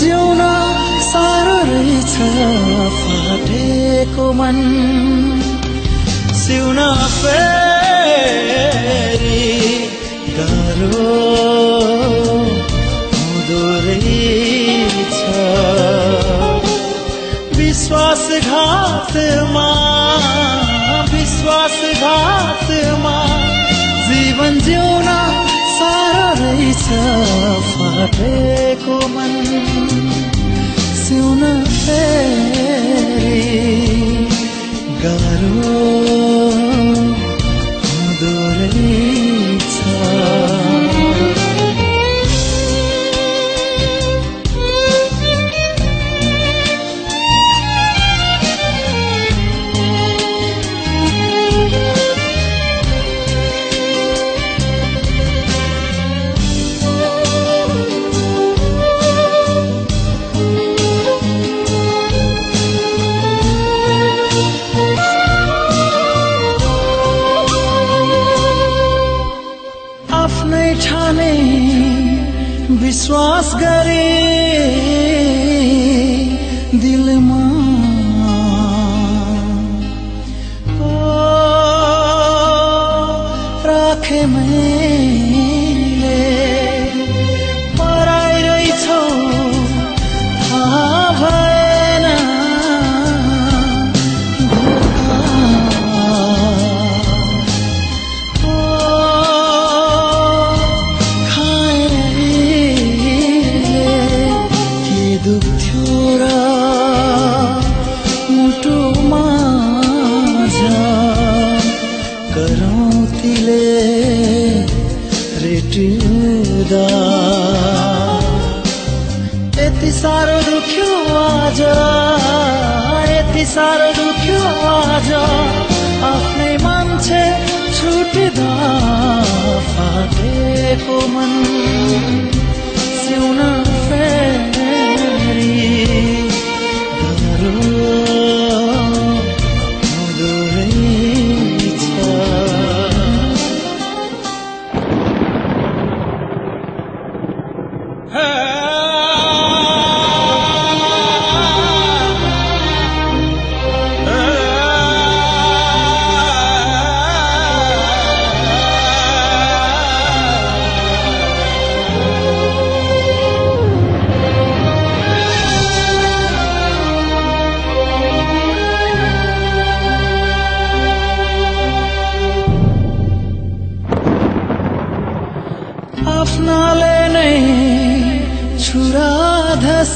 जिउन साह्रो रहेछ फाटेको मन। सिउन फेरि गाह्रो हुँदो रहेछ। विश्वासघातमा विश्वासघातमा जीवन जिउन साह्रो रहेछ फाटेको राखे मैले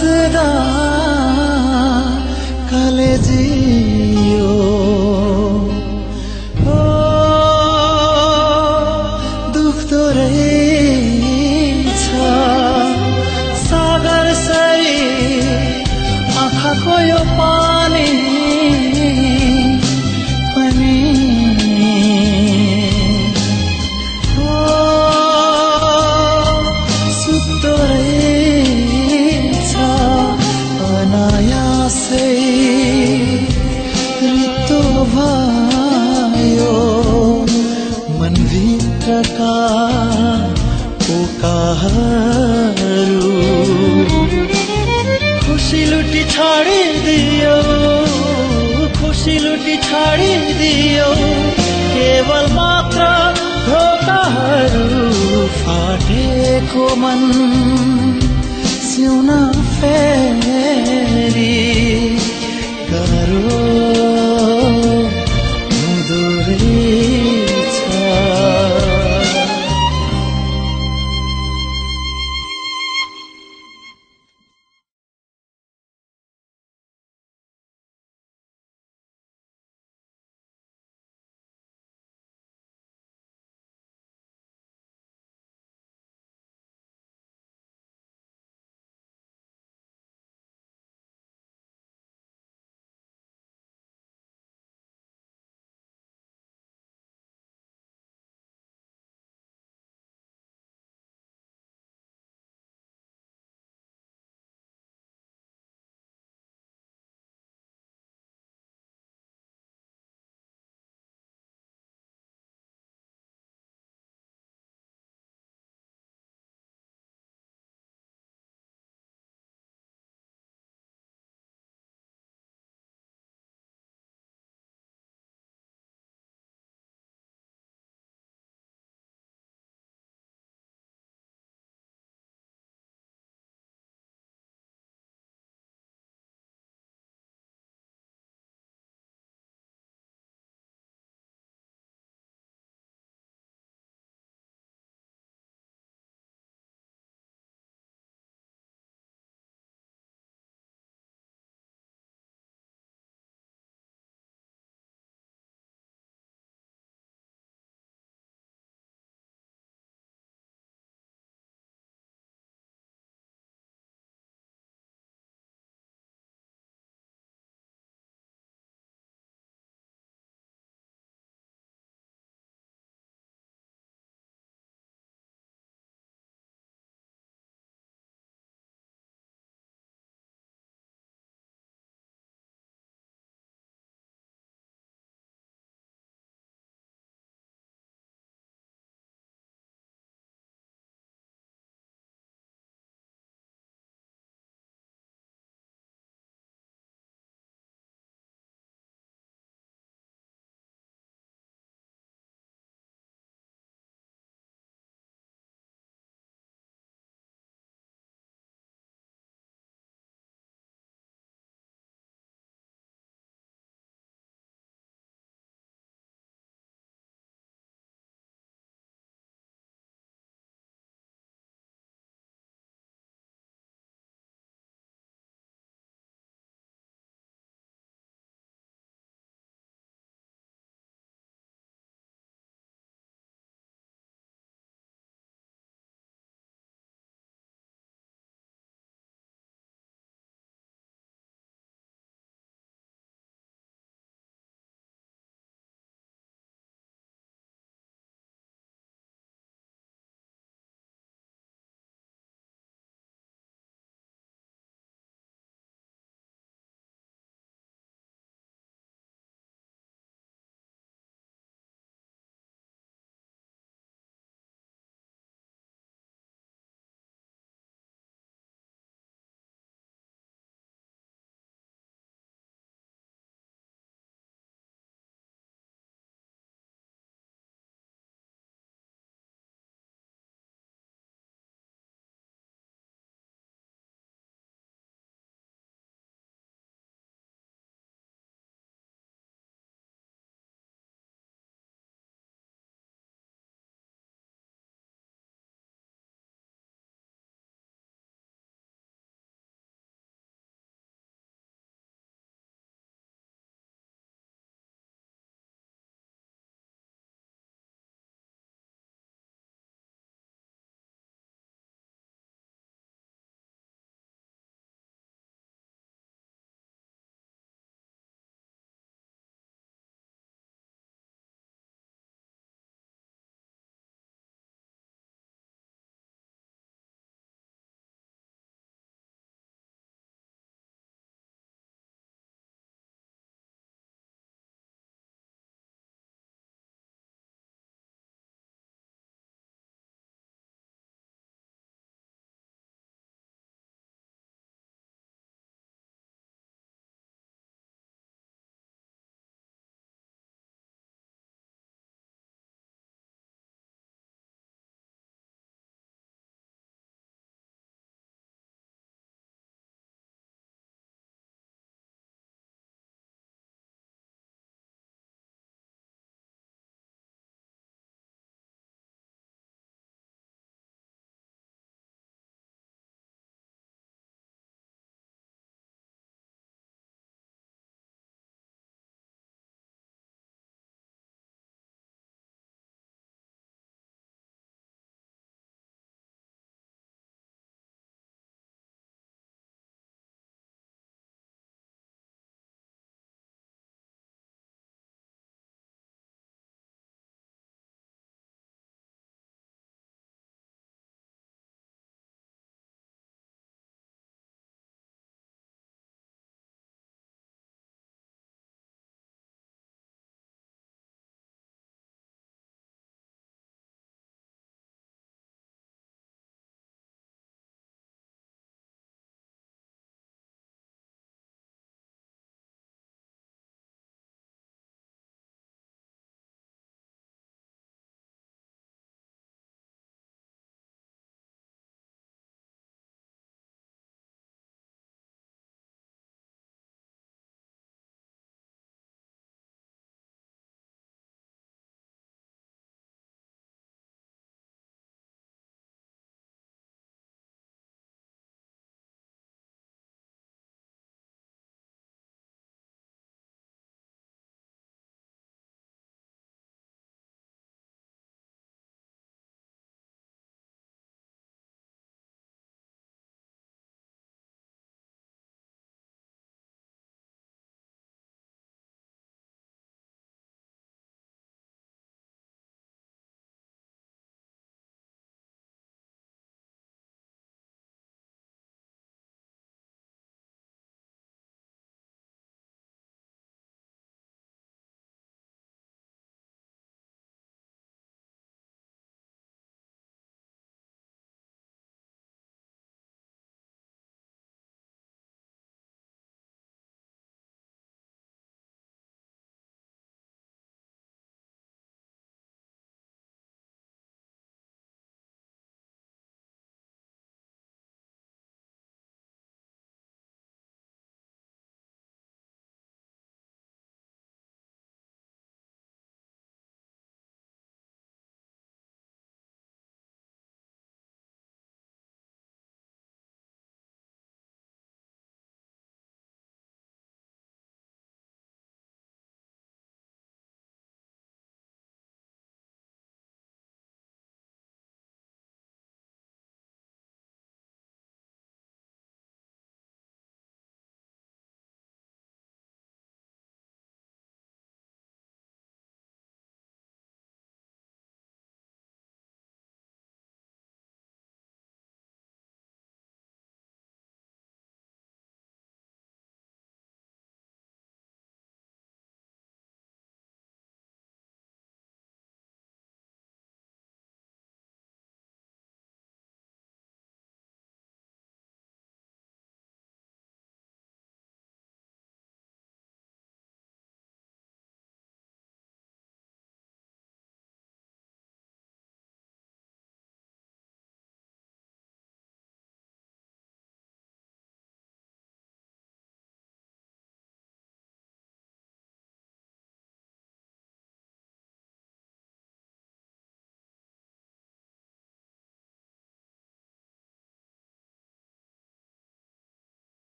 হাসরা কালে জিও। ও দুঃখ তো রে সাগর সাই আখা কয় পা खुसी लुटी छाडिदियो केवल मात्र धोकाहरू फाटेको मन सिउन फेरि।